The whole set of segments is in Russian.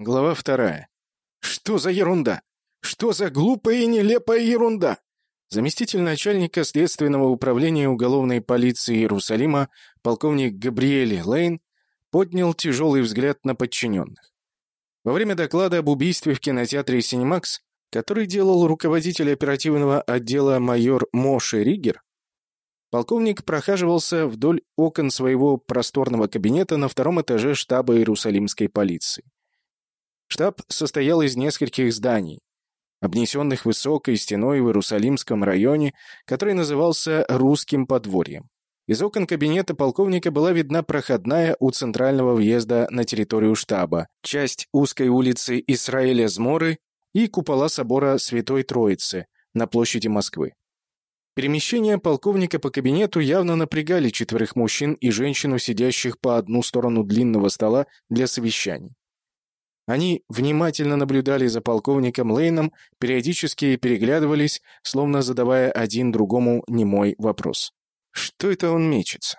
Глава вторая. Что за ерунда? Что за глупая и нелепая ерунда? Заместитель начальника следственного управления уголовной полиции Иерусалима, полковник Габриэль Лейн, поднял тяжелый взгляд на подчиненных. Во время доклада об убийстве в кинотеатре «Синемакс», который делал руководитель оперативного отдела майор Моше Ригер, полковник прохаживался вдоль окон своего просторного кабинета на втором этаже штаба Иерусалимской полиции. Штаб состоял из нескольких зданий, обнесенных высокой стеной в Иерусалимском районе, который назывался «Русским подворьем». Из окон кабинета полковника была видна проходная у центрального въезда на территорию штаба, часть узкой улицы Исраэля Зморы и купола собора Святой Троицы на площади Москвы. Перемещения полковника по кабинету явно напрягали четверых мужчин и женщину, сидящих по одну сторону длинного стола для совещаний. Они внимательно наблюдали за полковником Лейном, периодически переглядывались, словно задавая один другому немой вопрос. Что это он мечется?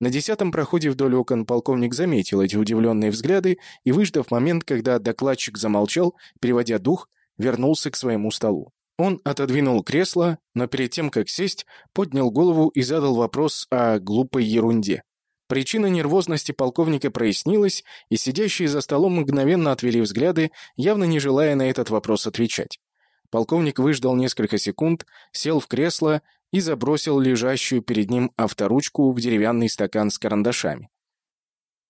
На десятом проходе вдоль окон полковник заметил эти удивленные взгляды и, выждав момент, когда докладчик замолчал, переводя дух, вернулся к своему столу. Он отодвинул кресло, но перед тем, как сесть, поднял голову и задал вопрос о глупой ерунде. Причина нервозности полковника прояснилась, и сидящие за столом мгновенно отвели взгляды, явно не желая на этот вопрос отвечать. Полковник выждал несколько секунд, сел в кресло и забросил лежащую перед ним авторучку в деревянный стакан с карандашами.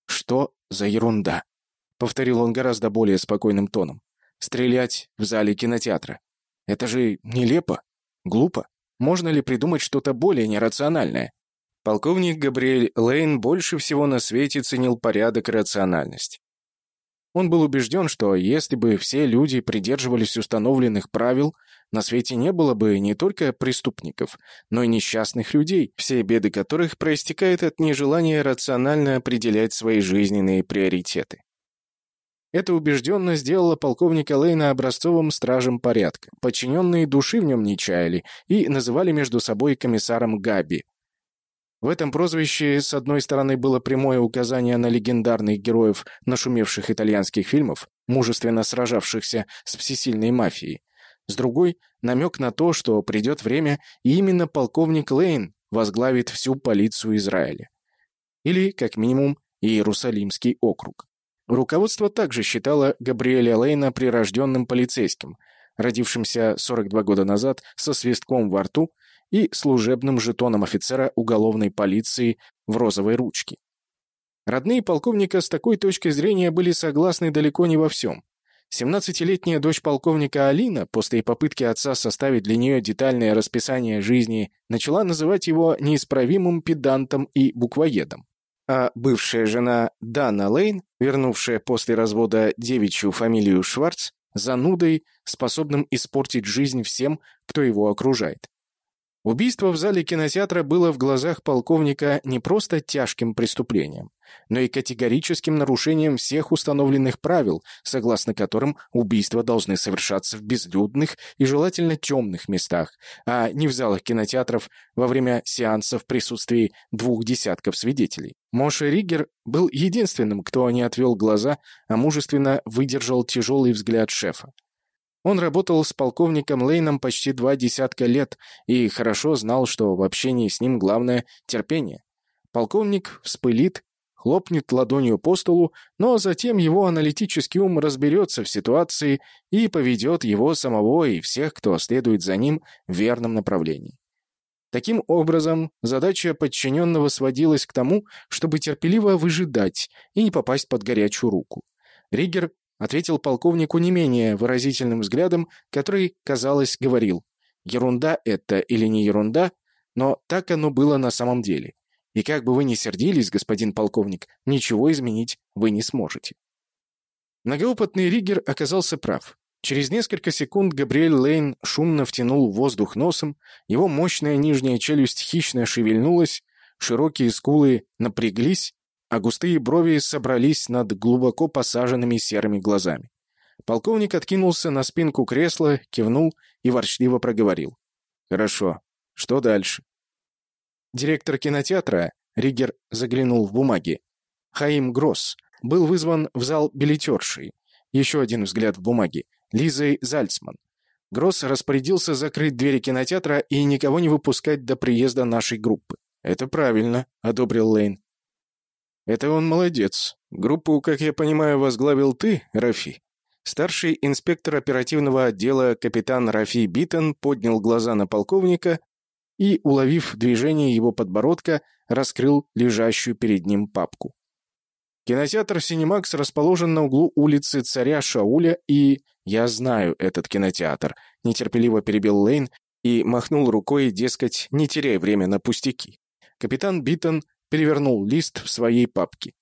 «Что за ерунда?» — повторил он гораздо более спокойным тоном. «Стрелять в зале кинотеатра. Это же нелепо, глупо. Можно ли придумать что-то более нерациональное?» Полковник Габриэль Лейн больше всего на свете ценил порядок и рациональность. Он был убежден, что если бы все люди придерживались установленных правил, на свете не было бы не только преступников, но и несчастных людей, все беды которых проистекают от нежелания рационально определять свои жизненные приоритеты. Эта убежденность сделала полковника Лейна образцовым стражем порядка. Подчиненные души в нем не чаяли и называли между собой комиссаром Габи, в этом прозвище, с одной стороны, было прямое указание на легендарных героев нашумевших итальянских фильмов, мужественно сражавшихся с всесильной мафией. С другой — намек на то, что придет время, и именно полковник Лейн возглавит всю полицию Израиля. Или, как минимум, Иерусалимский округ. Руководство также считало Габриэля Лейна прирожденным полицейским, родившимся 42 года назад со свистком во рту и служебным жетоном офицера уголовной полиции в розовой ручке. Родные полковника с такой точки зрения были согласны далеко не во всем. 17-летняя дочь полковника Алина, после попытки отца составить для нее детальное расписание жизни, начала называть его неисправимым педантом и буквоедом. А бывшая жена Дана Лейн, вернувшая после развода девичью фамилию Шварц, занудой, способным испортить жизнь всем, кто его окружает. Убийство в зале кинотеатра было в глазах полковника не просто тяжким преступлением, но и категорическим нарушением всех установленных правил, согласно которым убийства должны совершаться в безлюдных и желательно темных местах, а не в залах кинотеатров во время сеансов в присутствии двух десятков свидетелей. Моше Ригер был единственным, кто не отвел глаза, а мужественно выдержал тяжелый взгляд шефа. Он работал с полковником Лейном почти два десятка лет и хорошо знал, что в общении с ним главное — терпение. Полковник вспылит, хлопнет ладонью по столу, но затем его аналитический ум разберется в ситуации и поведет его самого и всех, кто следует за ним, в верном направлении. Таким образом, задача подчиненного сводилась к тому, чтобы терпеливо выжидать и не попасть под горячую руку. Ригер ответил полковнику не менее выразительным взглядом, который, казалось, говорил «Ерунда это или не ерунда, но так оно было на самом деле. И как бы вы ни сердились, господин полковник, ничего изменить вы не сможете». Многоопытный Ригер оказался прав. Через несколько секунд Габриэль Лейн шумно втянул воздух носом, его мощная нижняя челюсть хищно шевельнулась, широкие скулы напряглись, а густые брови собрались над глубоко посаженными серыми глазами. Полковник откинулся на спинку кресла, кивнул и ворчливо проговорил. «Хорошо. Что дальше?» Директор кинотеатра, Ригер заглянул в бумаги, Хаим Гросс, был вызван в зал билетершей. Еще один взгляд в бумаге. Лизой Зальцман. Гросс распорядился закрыть двери кинотеатра и никого не выпускать до приезда нашей группы. «Это правильно», — одобрил Лейн. «Это он молодец. Группу, как я понимаю, возглавил ты, Рафи?» Старший инспектор оперативного отдела капитан Рафи Биттон поднял глаза на полковника и, уловив движение его подбородка, раскрыл лежащую перед ним папку. Кинотеатр «Синемакс» расположен на углу улицы Царя Шауля и... «Я знаю этот кинотеатр», — нетерпеливо перебил Лейн и махнул рукой, дескать, не теряй время на пустяки. Капитан Биттон перевернул лист в своей папке.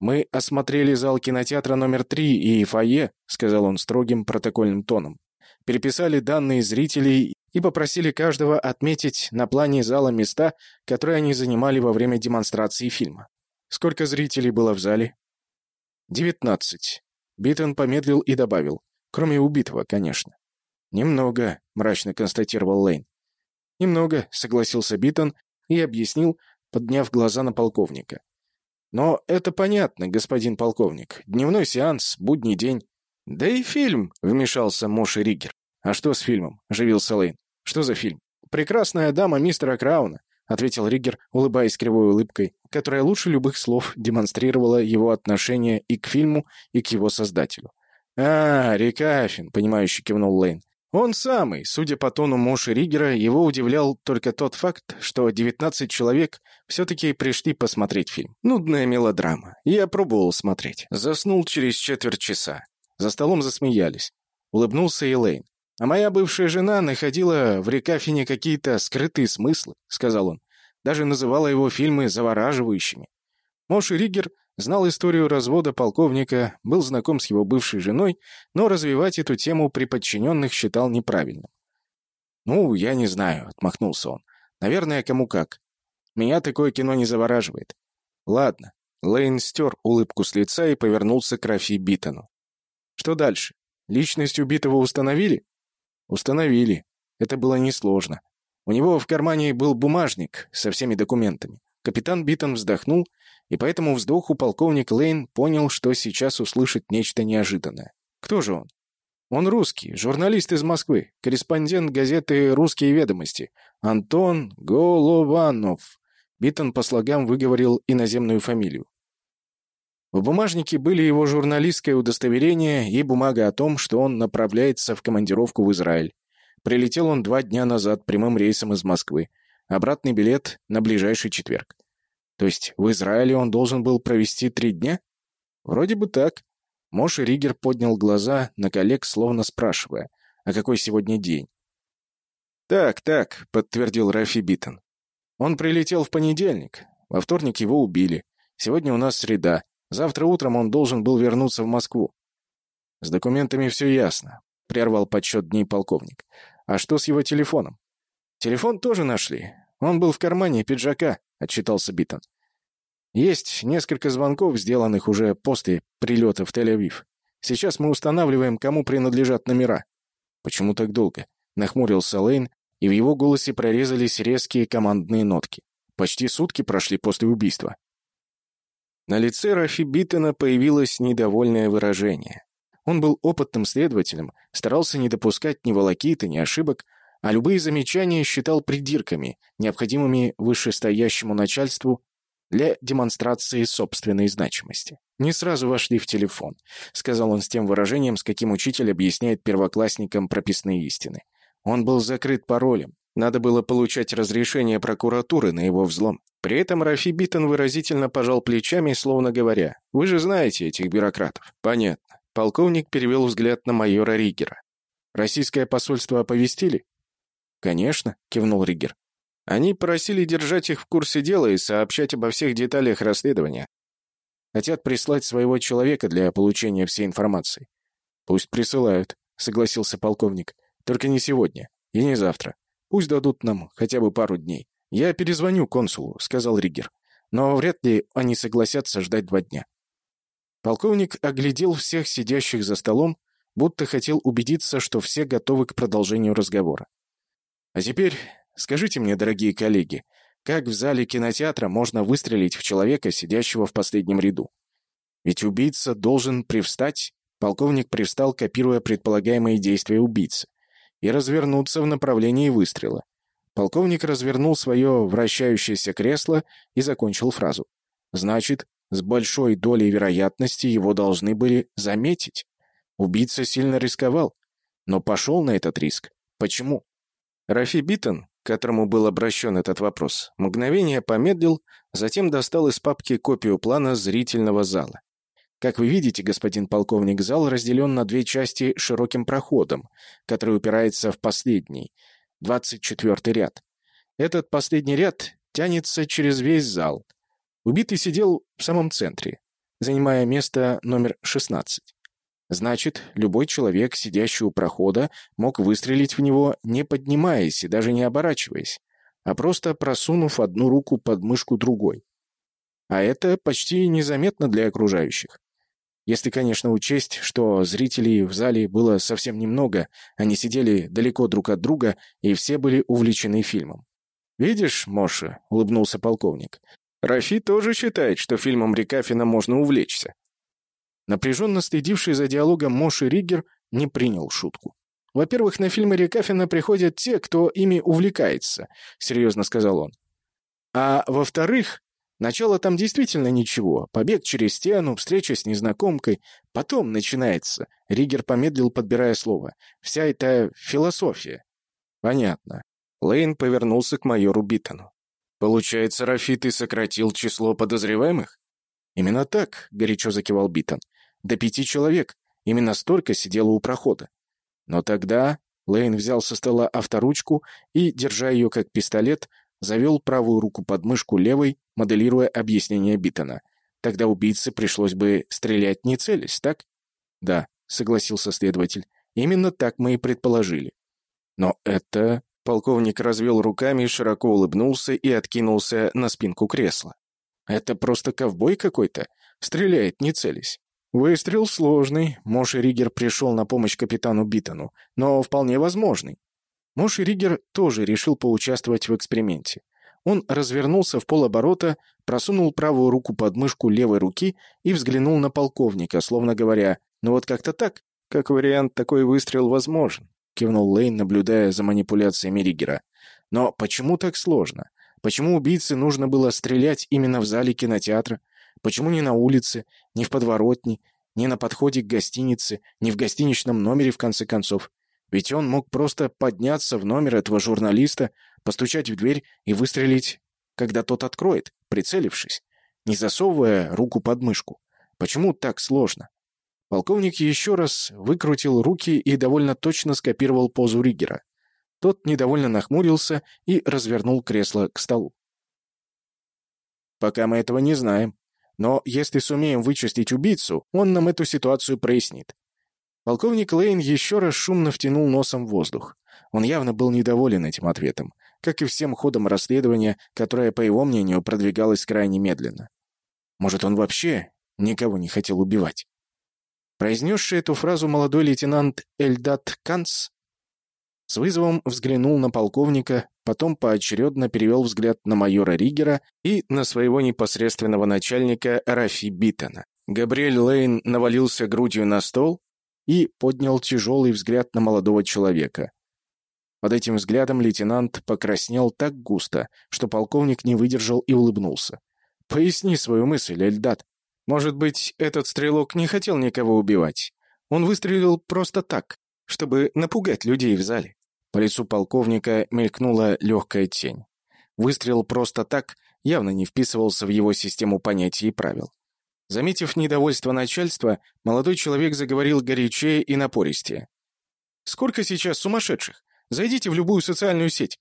«Мы осмотрели зал кинотеатра номер три и фойе», — сказал он строгим протокольным тоном. «Переписали данные зрителей и попросили каждого отметить на плане зала места, которые они занимали во время демонстрации фильма. Сколько зрителей было в зале?» «Девятнадцать». Биттон помедлил и добавил. «Кроме убитого, конечно». «Немного», — мрачно констатировал Лейн. «Немного», — согласился Биттон и объяснил, подняв глаза на полковника. «Но это понятно, господин полковник. Дневной сеанс, будний день». «Да и фильм», — вмешался Моши Риггер. «А что с фильмом?» — оживился Лейн. «Что за фильм?» «Прекрасная дама мистера Крауна», — ответил Риггер, улыбаясь кривой улыбкой, которая лучше любых слов демонстрировала его отношение и к фильму, и к его создателю. «А, Рикафин», — понимающе кивнул Лейн. Он самый. Судя по тону Моши Ригера, его удивлял только тот факт, что 19 человек все-таки пришли посмотреть фильм. Нудная мелодрама. Я пробовал смотреть. Заснул через четверть часа. За столом засмеялись. Улыбнулся Элейн. «А моя бывшая жена находила в Рекафине какие-то скрытые смыслы», — сказал он. Даже называла его фильмы завораживающими. Моши Ригер Знал историю развода полковника, был знаком с его бывшей женой, но развивать эту тему при подчиненных считал неправильным. «Ну, я не знаю», — отмахнулся он. «Наверное, кому как. Меня такое кино не завораживает». «Ладно». Лейн стер улыбку с лица и повернулся к Рафи Биттону. «Что дальше? Личность убитого установили?» «Установили. Это было несложно. У него в кармане был бумажник со всеми документами. Капитан Биттон вздохнул и по этому вздоху полковник Лейн понял, что сейчас услышит нечто неожиданное. Кто же он? Он русский, журналист из Москвы, корреспондент газеты «Русские ведомости». Антон Голованов. Биттон по слогам выговорил иноземную фамилию. В бумажнике были его журналистское удостоверение и бумага о том, что он направляется в командировку в Израиль. Прилетел он два дня назад прямым рейсом из Москвы. Обратный билет на ближайший четверг. То есть в Израиле он должен был провести три дня? Вроде бы так. Мош Ригер поднял глаза на коллег, словно спрашивая, а какой сегодня день? «Так, так», — подтвердил Рафи Биттон. «Он прилетел в понедельник. Во вторник его убили. Сегодня у нас среда. Завтра утром он должен был вернуться в Москву». «С документами все ясно», — прервал подсчет дней полковник. «А что с его телефоном?» «Телефон тоже нашли. Он был в кармане пиджака отчитался Биттон. «Есть несколько звонков, сделанных уже после прилета в Тель-Авив. Сейчас мы устанавливаем, кому принадлежат номера». «Почему так долго?» — нахмурился Лейн, и в его голосе прорезались резкие командные нотки. «Почти сутки прошли после убийства». На лице Рафи Биттона появилось недовольное выражение. Он был опытным следователем, старался не допускать ни волокиты, ни ошибок, а любые замечания считал придирками, необходимыми вышестоящему начальству для демонстрации собственной значимости. «Не сразу вошли в телефон», — сказал он с тем выражением, с каким учитель объясняет первоклассникам прописные истины. Он был закрыт паролем. Надо было получать разрешение прокуратуры на его взлом. При этом Рафи Биттон выразительно пожал плечами, словно говоря, «Вы же знаете этих бюрократов». «Понятно». Полковник перевел взгляд на майора Ригера. «Российское посольство оповестили?» «Конечно», — кивнул Риггер. «Они просили держать их в курсе дела и сообщать обо всех деталях расследования. Хотят прислать своего человека для получения всей информации». «Пусть присылают», — согласился полковник. «Только не сегодня и не завтра. Пусть дадут нам хотя бы пару дней. Я перезвоню консулу», — сказал Риггер. «Но вряд ли они согласятся ждать два дня». Полковник оглядел всех сидящих за столом, будто хотел убедиться, что все готовы к продолжению разговора. А теперь скажите мне, дорогие коллеги, как в зале кинотеатра можно выстрелить в человека, сидящего в последнем ряду? Ведь убийца должен привстать Полковник привстал, копируя предполагаемые действия убийцы. И развернуться в направлении выстрела. Полковник развернул свое вращающееся кресло и закончил фразу. «Значит, с большой долей вероятности его должны были заметить. Убийца сильно рисковал, но пошел на этот риск. Почему?» Рафи Биттон, к которому был обращен этот вопрос, мгновение помедлил, затем достал из папки копию плана зрительного зала. Как вы видите, господин полковник, зал разделен на две части широким проходом, который упирается в последний, 24 ряд. Этот последний ряд тянется через весь зал. Убитый сидел в самом центре, занимая место номер 16. Значит, любой человек, сидящий у прохода, мог выстрелить в него, не поднимаясь и даже не оборачиваясь, а просто просунув одну руку под мышку другой. А это почти незаметно для окружающих. Если, конечно, учесть, что зрителей в зале было совсем немного, они сидели далеко друг от друга, и все были увлечены фильмом. «Видишь, Моша», — улыбнулся полковник, — «Рафи тоже считает, что фильмом Рикафина можно увлечься. Напряженно следивший за диалогом Моши Риггер не принял шутку. «Во-первых, на фильмы Рекафина приходят те, кто ими увлекается», — серьезно сказал он. «А во-вторых, начало там действительно ничего. Побег через стену, встреча с незнакомкой. Потом начинается». Риггер помедлил, подбирая слово. «Вся эта философия». «Понятно». Лейн повернулся к майору Биттону. «Получается, Рафи, ты сократил число подозреваемых?» «Именно так», — горячо закивал Биттон. До пяти человек. Именно столько сидело у прохода. Но тогда Лейн взял со стола авторучку и, держа ее как пистолет, завел правую руку под мышку левой, моделируя объяснение Биттона. Тогда убийце пришлось бы стрелять не целясь, так? Да, согласился следователь. Именно так мы и предположили. Но это... Полковник развел руками, широко улыбнулся и откинулся на спинку кресла. Это просто ковбой какой-то. Стреляет, не целясь. Выстрел сложный. Моши Ригер пришел на помощь капитану Биттону, но вполне возможный. Моши Ригер тоже решил поучаствовать в эксперименте. Он развернулся в полоборота, просунул правую руку под мышку левой руки и взглянул на полковника, словно говоря, «Ну вот как-то так. Как вариант, такой выстрел возможен», — кивнул Лейн, наблюдая за манипуляциями Ригера. «Но почему так сложно? Почему убийце нужно было стрелять именно в зале кинотеатра? Почему не на улице, не в подворотне, не на подходе к гостинице, не в гостиничном номере, в конце концов? Ведь он мог просто подняться в номер этого журналиста, постучать в дверь и выстрелить, когда тот откроет, прицелившись, не засовывая руку под мышку. Почему так сложно? Полковник еще раз выкрутил руки и довольно точно скопировал позу Ригера. Тот недовольно нахмурился и развернул кресло к столу. «Пока мы этого не знаем. Но если сумеем вычистить убийцу, он нам эту ситуацию прояснит. Полковник Лейн еще раз шумно втянул носом воздух. Он явно был недоволен этим ответом, как и всем ходом расследования, которое, по его мнению, продвигалось крайне медленно. Может, он вообще никого не хотел убивать? Произнесший эту фразу молодой лейтенант Эльдат Канц с вызовом взглянул на полковника, потом поочередно перевел взгляд на майора Ригера и на своего непосредственного начальника Рафи Биттона. Габриэль Лейн навалился грудью на стол и поднял тяжелый взгляд на молодого человека. Под этим взглядом лейтенант покраснел так густо, что полковник не выдержал и улыбнулся. «Поясни свою мысль, Эльдат. Может быть, этот стрелок не хотел никого убивать? Он выстрелил просто так, чтобы напугать людей в зале. По лицу полковника мелькнула легкая тень. Выстрел просто так явно не вписывался в его систему понятий и правил. Заметив недовольство начальства, молодой человек заговорил горячее и напористее. «Сколько сейчас сумасшедших? Зайдите в любую социальную сеть.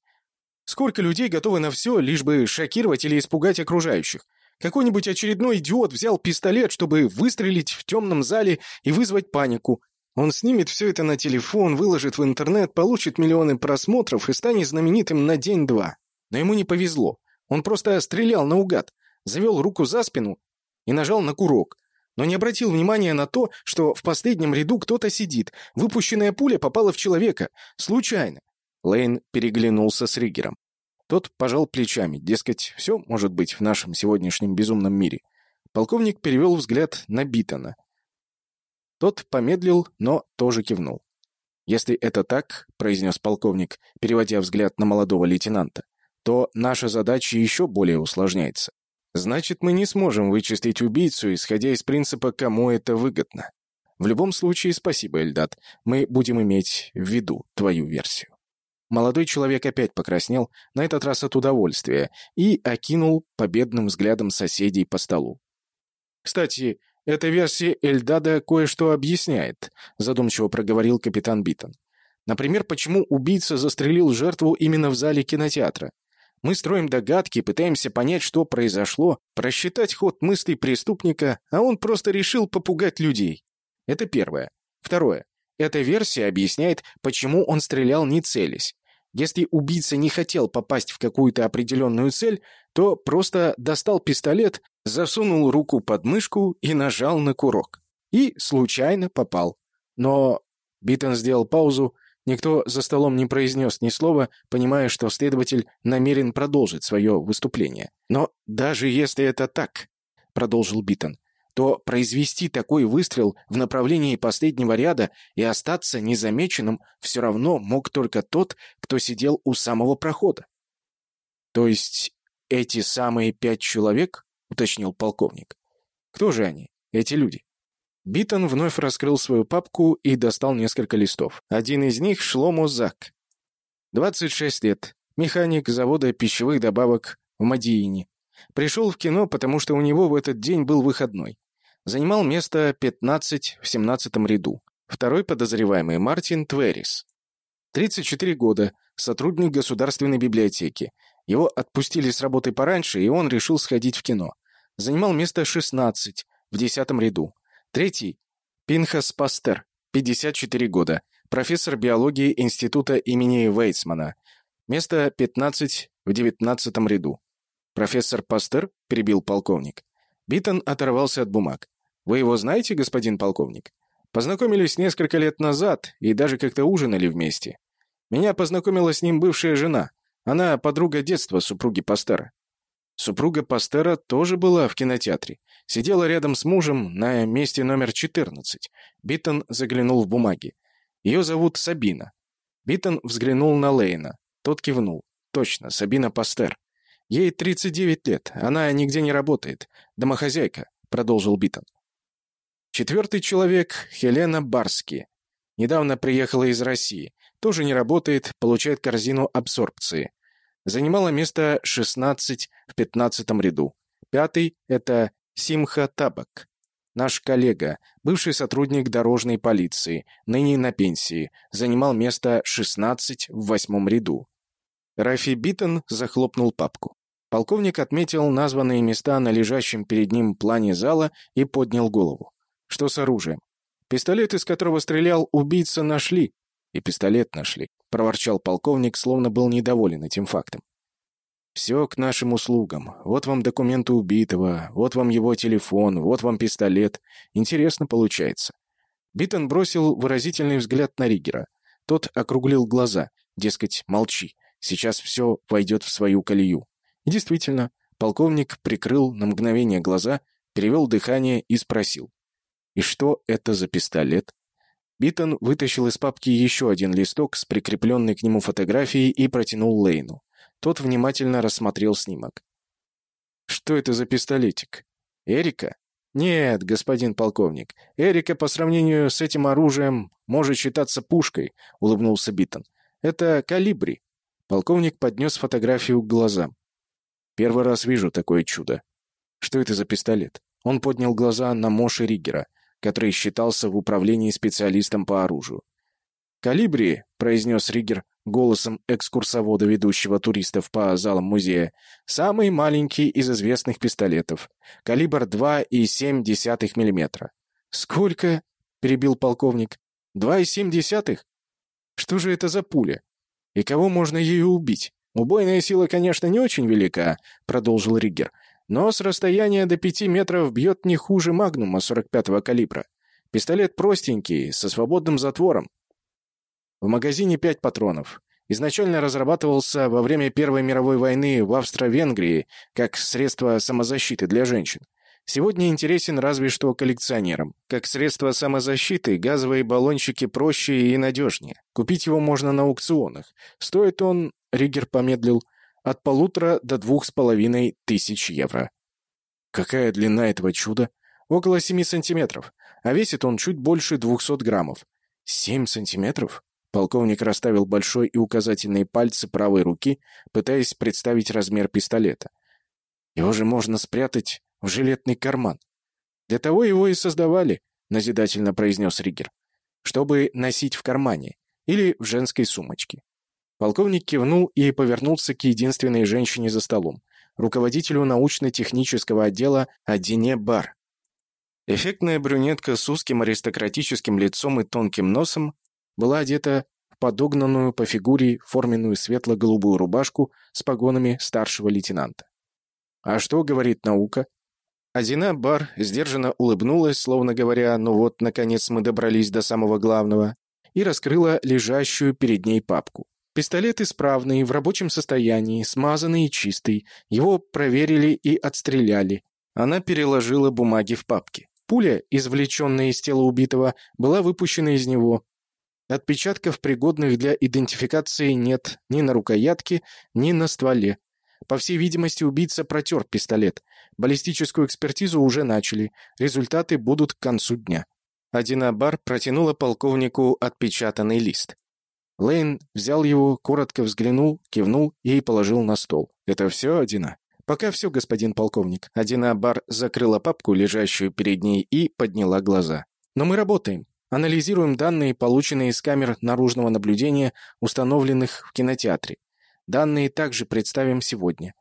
Сколько людей готовы на все, лишь бы шокировать или испугать окружающих? Какой-нибудь очередной идиот взял пистолет, чтобы выстрелить в темном зале и вызвать панику. Он снимет все это на телефон, выложит в интернет, получит миллионы просмотров и станет знаменитым на день-два. Но ему не повезло. Он просто стрелял наугад, завел руку за спину и нажал на курок. Но не обратил внимания на то, что в последнем ряду кто-то сидит. Выпущенная пуля попала в человека. Случайно. Лейн переглянулся с Риггером. Тот пожал плечами, дескать, все может быть в нашем сегодняшнем безумном мире. Полковник перевел взгляд на Битона. Тот помедлил, но тоже кивнул. «Если это так», — произнес полковник, переводя взгляд на молодого лейтенанта, то наша задача еще более усложняется. Значит, мы не сможем вычислить убийцу, исходя из принципа «кому это выгодно». В любом случае, спасибо, Эльдад. Мы будем иметь в виду твою версию. Молодой человек опять покраснел, на этот раз от удовольствия, и окинул победным взглядом соседей по столу. «Кстати, эта версия Эльдада кое-что объясняет», задумчиво проговорил капитан Биттон. «Например, почему убийца застрелил жертву именно в зале кинотеатра. Мы строим догадки, пытаемся понять, что произошло, просчитать ход мыслей преступника, а он просто решил попугать людей. Это первое. Второе. Эта версия объясняет, почему он стрелял не целясь. Если убийца не хотел попасть в какую-то определенную цель, то просто достал пистолет, засунул руку под мышку и нажал на курок. И случайно попал. Но Биттон сделал паузу, никто за столом не произнес ни слова, понимая, что следователь намерен продолжить свое выступление. «Но даже если это так», — продолжил Биттон, то произвести такой выстрел в направлении последнего ряда и остаться незамеченным все равно мог только тот, кто сидел у самого прохода. «То есть эти самые пять человек?» — уточнил полковник. «Кто же они, эти люди?» Битон вновь раскрыл свою папку и достал несколько листов. Один из них — Шломо Зак. 26 лет. Механик завода пищевых добавок в Мадиине. Пришел в кино, потому что у него в этот день был выходной. Занимал место 15 в 17 ряду. Второй подозреваемый Мартин Тверис. 34 года, сотрудник Государственной библиотеки. Его отпустили с работы пораньше, и он решил сходить в кино. Занимал место 16 в 10 ряду. Третий – Пинхас Пастер, 54 года, профессор биологии Института имени Вейцмана. Место 15 в 19 ряду. «Профессор Пастер?» – перебил полковник. Битон оторвался от бумаг. Вы его знаете, господин полковник? Познакомились несколько лет назад и даже как-то ужинали вместе. Меня познакомила с ним бывшая жена. Она подруга детства супруги Пастера. Супруга Пастера тоже была в кинотеатре. Сидела рядом с мужем на месте номер 14. Биттон заглянул в бумаги. Ее зовут Сабина. Биттон взглянул на Лейна. Тот кивнул. Точно, Сабина Пастер. Ей 39 лет. Она нигде не работает. Домохозяйка, продолжил Биттон. Четвертый человек — Хелена Барски. Недавно приехала из России. Тоже не работает, получает корзину абсорбции. Занимала место 16 в 15 ряду. Пятый — это Симха Табак. Наш коллега, бывший сотрудник дорожной полиции, ныне на пенсии, занимал место 16 в восьмом ряду. Рафи Биттон захлопнул папку. Полковник отметил названные места на лежащем перед ним плане зала и поднял голову. Что с оружием? Пистолет, из которого стрелял убийца, нашли. И пистолет нашли, проворчал полковник, словно был недоволен этим фактом. Все к нашим услугам. Вот вам документы убитого, вот вам его телефон, вот вам пистолет. Интересно получается. Биттон бросил выразительный взгляд на Ригера. Тот округлил глаза, дескать, молчи, сейчас все войдет в свою колею. И действительно, полковник прикрыл на мгновение глаза, перевел дыхание и спросил. И что это за пистолет? Биттон вытащил из папки еще один листок с прикрепленной к нему фотографией и протянул Лейну. Тот внимательно рассмотрел снимок. «Что это за пистолетик? Эрика?» «Нет, господин полковник, Эрика по сравнению с этим оружием может считаться пушкой», — улыбнулся Биттон. «Это калибри». Полковник поднес фотографию к глазам. «Первый раз вижу такое чудо. Что это за пистолет?» Он поднял глаза на Моши Ригера — который считался в управлении специалистом по оружию. «Калибри», — произнес Ригер голосом экскурсовода, ведущего туристов по залам музея, «самый маленький из известных пистолетов. Калибр 2,7 мм». «Сколько?» — перебил полковник. «2,7? Что же это за пуля? И кого можно ею убить? Убойная сила, конечно, не очень велика», — продолжил Ригер. Но с расстояния до пяти метров бьет не хуже магнума 45-го калибра. Пистолет простенький, со свободным затвором. В магазине пять патронов. Изначально разрабатывался во время Первой мировой войны в Австро-Венгрии как средство самозащиты для женщин. Сегодня интересен разве что коллекционерам. Как средство самозащиты, газовые баллончики проще и надежнее. Купить его можно на аукционах. Стоит он, Ригер помедлил, от полутора до двух с половиной тысяч евро. Какая длина этого чуда? Около семи сантиметров. А весит он чуть больше двухсот граммов. Семь сантиметров? Полковник расставил большой и указательные пальцы правой руки, пытаясь представить размер пистолета. Его же можно спрятать в жилетный карман. Для того его и создавали, назидательно произнес Ригер. Чтобы носить в кармане или в женской сумочке. Полковник кивнул и повернулся к единственной женщине за столом, руководителю научно-технического отдела Адине Бар. Эффектная брюнетка с узким аристократическим лицом и тонким носом была одета в подогнанную по фигуре форменную светло-голубую рубашку с погонами старшего лейтенанта. «А что говорит наука?» Адина Бар сдержанно улыбнулась, словно говоря, «Ну вот, наконец мы добрались до самого главного», и раскрыла лежащую перед ней папку. Пистолет исправный, в рабочем состоянии, смазанный и чистый. Его проверили и отстреляли. Она переложила бумаги в папки. Пуля, извлеченная из тела убитого, была выпущена из него. Отпечатков, пригодных для идентификации, нет ни на рукоятке, ни на стволе. По всей видимости, убийца протер пистолет. Баллистическую экспертизу уже начали. Результаты будут к концу дня. Адина Бар протянула полковнику отпечатанный лист. Лейн взял его, коротко взглянул, кивнул и положил на стол. «Это все, Адина?» «Пока все, господин полковник». Адина Бар закрыла папку, лежащую перед ней, и подняла глаза. «Но мы работаем. Анализируем данные, полученные из камер наружного наблюдения, установленных в кинотеатре. Данные также представим сегодня».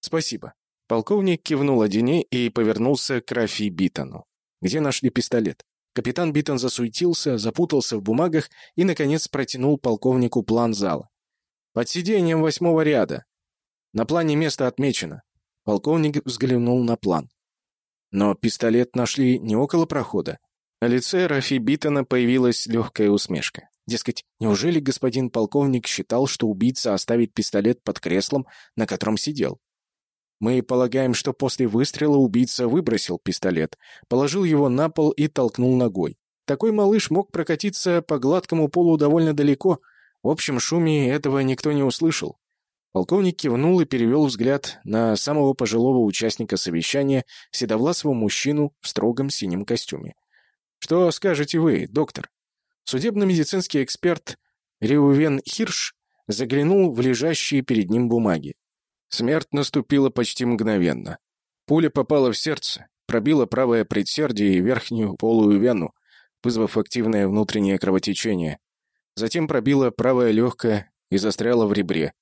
«Спасибо». Полковник кивнул Адине и повернулся к Рафи Битону. «Где нашли пистолет?» Капитан Биттон засуетился, запутался в бумагах и, наконец, протянул полковнику план зала. «Под сиденьем восьмого ряда. На плане место отмечено». Полковник взглянул на план. Но пистолет нашли не около прохода. На лице Рафи Биттона появилась легкая усмешка. Дескать, неужели господин полковник считал, что убийца оставит пистолет под креслом, на котором сидел? Мы полагаем, что после выстрела убийца выбросил пистолет, положил его на пол и толкнул ногой. Такой малыш мог прокатиться по гладкому полу довольно далеко. В общем шуме этого никто не услышал. Полковник кивнул и перевел взгляд на самого пожилого участника совещания, седовласого мужчину в строгом синем костюме. «Что скажете вы, доктор?» Судебно-медицинский эксперт Риувен Хирш заглянул в лежащие перед ним бумаги. Смерть наступила почти мгновенно. Пуля попала в сердце, пробила правое предсердие и верхнюю полую вену, вызвав активное внутреннее кровотечение. Затем пробила правое легкое и застряла в ребре.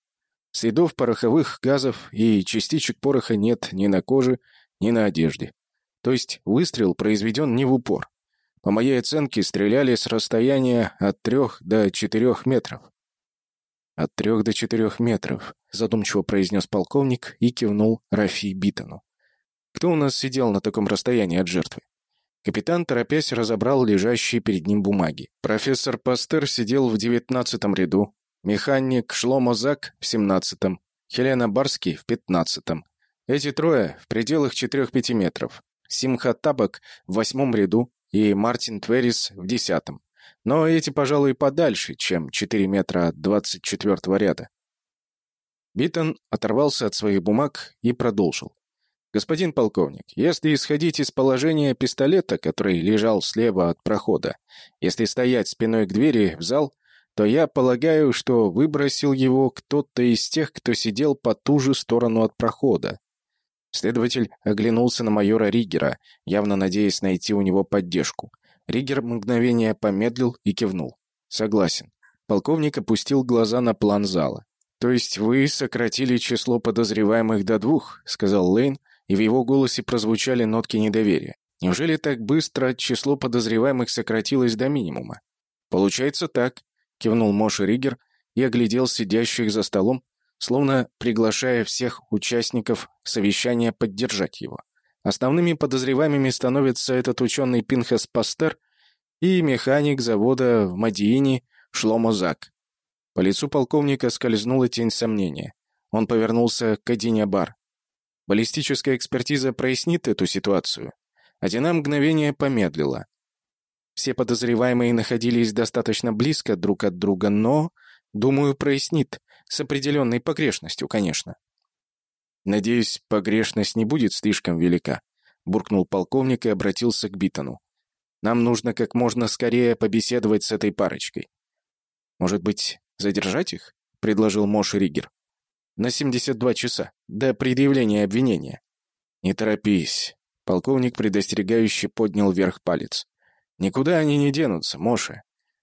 Следов пороховых газов и частичек пороха нет ни на коже, ни на одежде. То есть выстрел произведен не в упор. По моей оценке, стреляли с расстояния от трех до четырех метров. «От трех до четырех метров», — задумчиво произнес полковник и кивнул Рафи Битону. «Кто у нас сидел на таком расстоянии от жертвы?» Капитан, торопясь, разобрал лежащие перед ним бумаги. Профессор Пастер сидел в девятнадцатом ряду, механик Шломо Зак в семнадцатом, Хелена Барский в пятнадцатом. Эти трое в пределах четырех-пяти метров. Симха Табак в восьмом ряду и Мартин Тверис в десятом. Но эти, пожалуй, подальше, чем 4 метра от 24 ряда. Биттон оторвался от своих бумаг и продолжил. «Господин полковник, если исходить из положения пистолета, который лежал слева от прохода, если стоять спиной к двери в зал, то я полагаю, что выбросил его кто-то из тех, кто сидел по ту же сторону от прохода. Следователь оглянулся на майора Ригера, явно надеясь найти у него поддержку. Ригер мгновение помедлил и кивнул. «Согласен». Полковник опустил глаза на план зала. «То есть вы сократили число подозреваемых до двух?» — сказал Лейн, и в его голосе прозвучали нотки недоверия. «Неужели так быстро число подозреваемых сократилось до минимума?» «Получается так», — кивнул Моша Ригер и оглядел сидящих за столом, словно приглашая всех участников совещания поддержать его. Основными подозреваемыми становятся этот ученый Пинхас Пастер и механик завода в Мадиине Шломо Зак. По лицу полковника скользнула тень сомнения. Он повернулся к Адине Бар. Баллистическая экспертиза прояснит эту ситуацию. Одина мгновение помедлила. Все подозреваемые находились достаточно близко друг от друга, но, думаю, прояснит. С определенной погрешностью, конечно. «Надеюсь, погрешность не будет слишком велика», — буркнул полковник и обратился к Битону. «Нам нужно как можно скорее побеседовать с этой парочкой». «Может быть, задержать их?» — предложил Мош Ригер. «На 72 часа, до предъявления обвинения». «Не торопись», — полковник предостерегающе поднял вверх палец. «Никуда они не денутся, Моше.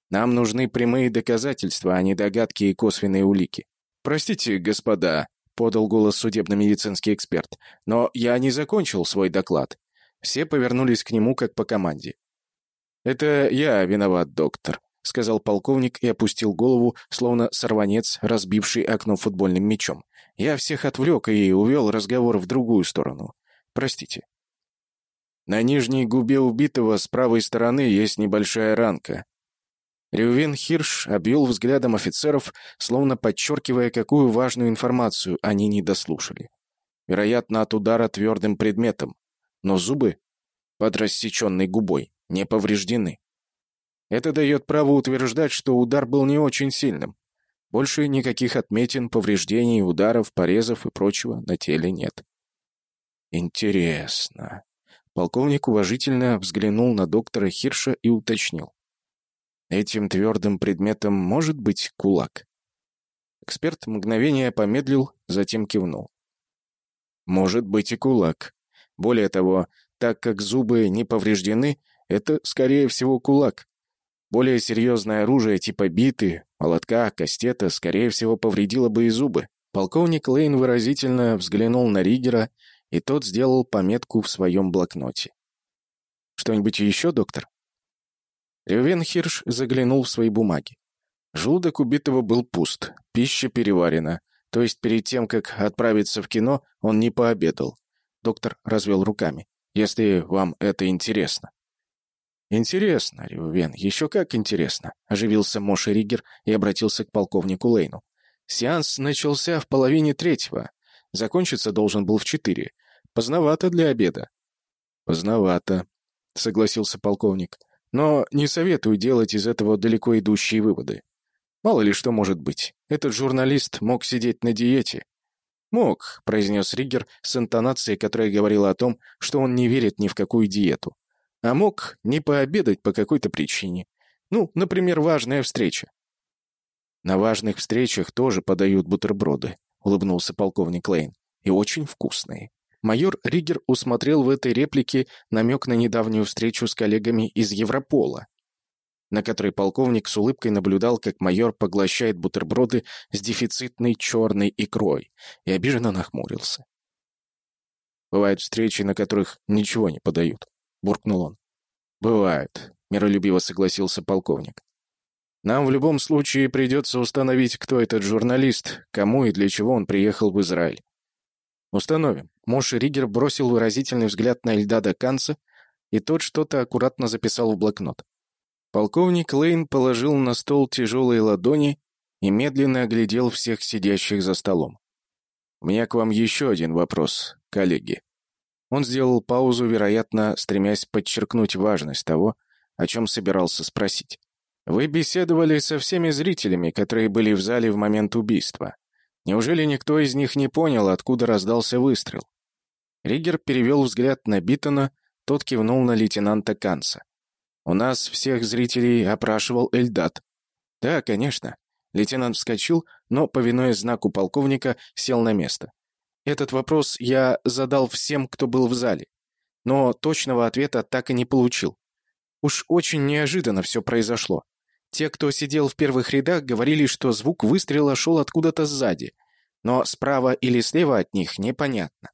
Нам нужны прямые доказательства, а не догадки и косвенные улики. «Простите, господа», — подал голос судебно-медицинский эксперт, «но я не закончил свой доклад». Все повернулись к нему, как по команде. «Это я виноват, доктор», — сказал полковник и опустил голову, словно сорванец, разбивший окно футбольным мячом. «Я всех отвлек и увел разговор в другую сторону. Простите». На нижней губе убитого с правой стороны есть небольшая ранка. Рювен Хирш обвел взглядом офицеров, словно подчеркивая, какую важную информацию они не дослушали. Вероятно, от удара твердым предметом, но зубы под рассеченной губой не повреждены. Это дает право утверждать, что удар был не очень сильным. Больше никаких отметин, повреждений, ударов, порезов и прочего на теле нет. Интересно. Полковник уважительно взглянул на доктора Хирша и уточнил. Этим твердым предметом может быть кулак? Эксперт мгновение помедлил, затем кивнул. Может быть и кулак. Более того, так как зубы не повреждены, это, скорее всего, кулак. Более серьезное оружие типа биты, молотка, кастета, скорее всего, повредило бы и зубы. Полковник Лейн выразительно взглянул на Ригера, и тот сделал пометку в своем блокноте. «Что-нибудь еще, доктор?» Ревен Хирш заглянул в свои бумаги. Желудок убитого был пуст, пища переварена. То есть перед тем, как отправиться в кино, он не пообедал. Доктор развел руками. «Если вам это интересно». «Интересно, Рювен, еще как интересно», — оживился Моша Ригер и обратился к полковнику Лейну. «Сеанс начался в половине третьего. Закончиться должен был в четыре. Поздновато для обеда». «Поздновато», — согласился полковник. Но не советую делать из этого далеко идущие выводы. Мало ли что может быть. Этот журналист мог сидеть на диете. «Мог», — произнес Риггер с интонацией, которая говорила о том, что он не верит ни в какую диету. А мог не пообедать по какой-то причине. Ну, например, важная встреча. «На важных встречах тоже подают бутерброды», — улыбнулся полковник Лейн. «И очень вкусные». Майор Ригер усмотрел в этой реплике намек на недавнюю встречу с коллегами из Европола, на которой полковник с улыбкой наблюдал, как майор поглощает бутерброды с дефицитной черной икрой, и обиженно нахмурился. «Бывают встречи, на которых ничего не подают», — буркнул он. «Бывает», — миролюбиво согласился полковник. «Нам в любом случае придется установить, кто этот журналист, кому и для чего он приехал в Израиль. «Установим». Мош Ригер бросил выразительный взгляд на Эльдада Канца, и тот что-то аккуратно записал в блокнот. Полковник Лейн положил на стол тяжелые ладони и медленно оглядел всех сидящих за столом. «У меня к вам еще один вопрос, коллеги». Он сделал паузу, вероятно, стремясь подчеркнуть важность того, о чем собирался спросить. «Вы беседовали со всеми зрителями, которые были в зале в момент убийства. Неужели никто из них не понял, откуда раздался выстрел? Ригер перевел взгляд на Биттона, тот кивнул на лейтенанта Канса. «У нас всех зрителей опрашивал Эльдат». «Да, конечно». Лейтенант вскочил, но, повинуясь знаку полковника, сел на место. «Этот вопрос я задал всем, кто был в зале, но точного ответа так и не получил. Уж очень неожиданно все произошло. Те, кто сидел в первых рядах, говорили, что звук выстрела шел откуда-то сзади, но справа или слева от них непонятно.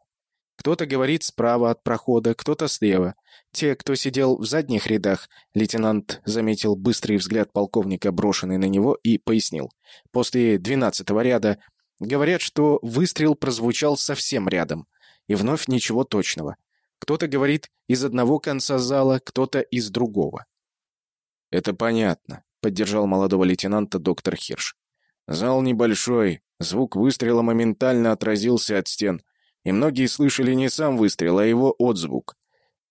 Кто-то говорит справа от прохода, кто-то слева. Те, кто сидел в задних рядах, лейтенант заметил быстрый взгляд полковника, брошенный на него, и пояснил. После двенадцатого ряда говорят, что выстрел прозвучал совсем рядом. И вновь ничего точного. Кто-то говорит из одного конца зала, кто-то из другого. «Это понятно», — поддержал молодого лейтенанта доктор Хирш. «Зал небольшой, звук выстрела моментально отразился от стен, и многие слышали не сам выстрел, а его отзвук.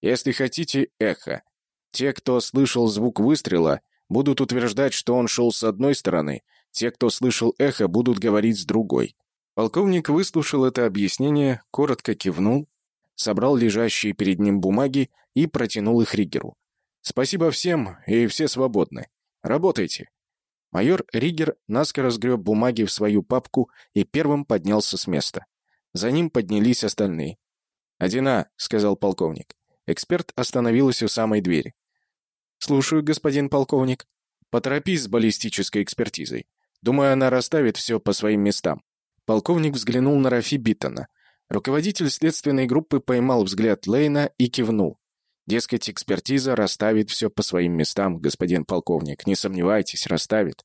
Если хотите, эхо. Те, кто слышал звук выстрела, будут утверждать, что он шел с одной стороны, те, кто слышал эхо, будут говорить с другой. Полковник выслушал это объяснение, коротко кивнул, собрал лежащие перед ним бумаги и протянул их Ригеру. «Спасибо всем, и все свободны. Работайте». Майор Ригер наскоро сгреб бумаги в свою папку и первым поднялся с места. За ним поднялись остальные. «Одина», — сказал полковник. Эксперт остановилась у самой двери. «Слушаю, господин полковник. Поторопись с баллистической экспертизой. Думаю, она расставит все по своим местам». Полковник взглянул на Рафи Биттона. Руководитель следственной группы поймал взгляд Лейна и кивнул. Дескать, экспертиза расставит все по своим местам, господин полковник. Не сомневайтесь, расставит.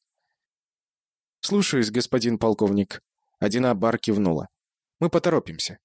«Слушаюсь, господин полковник». Одина Бар кивнула. «Мы поторопимся».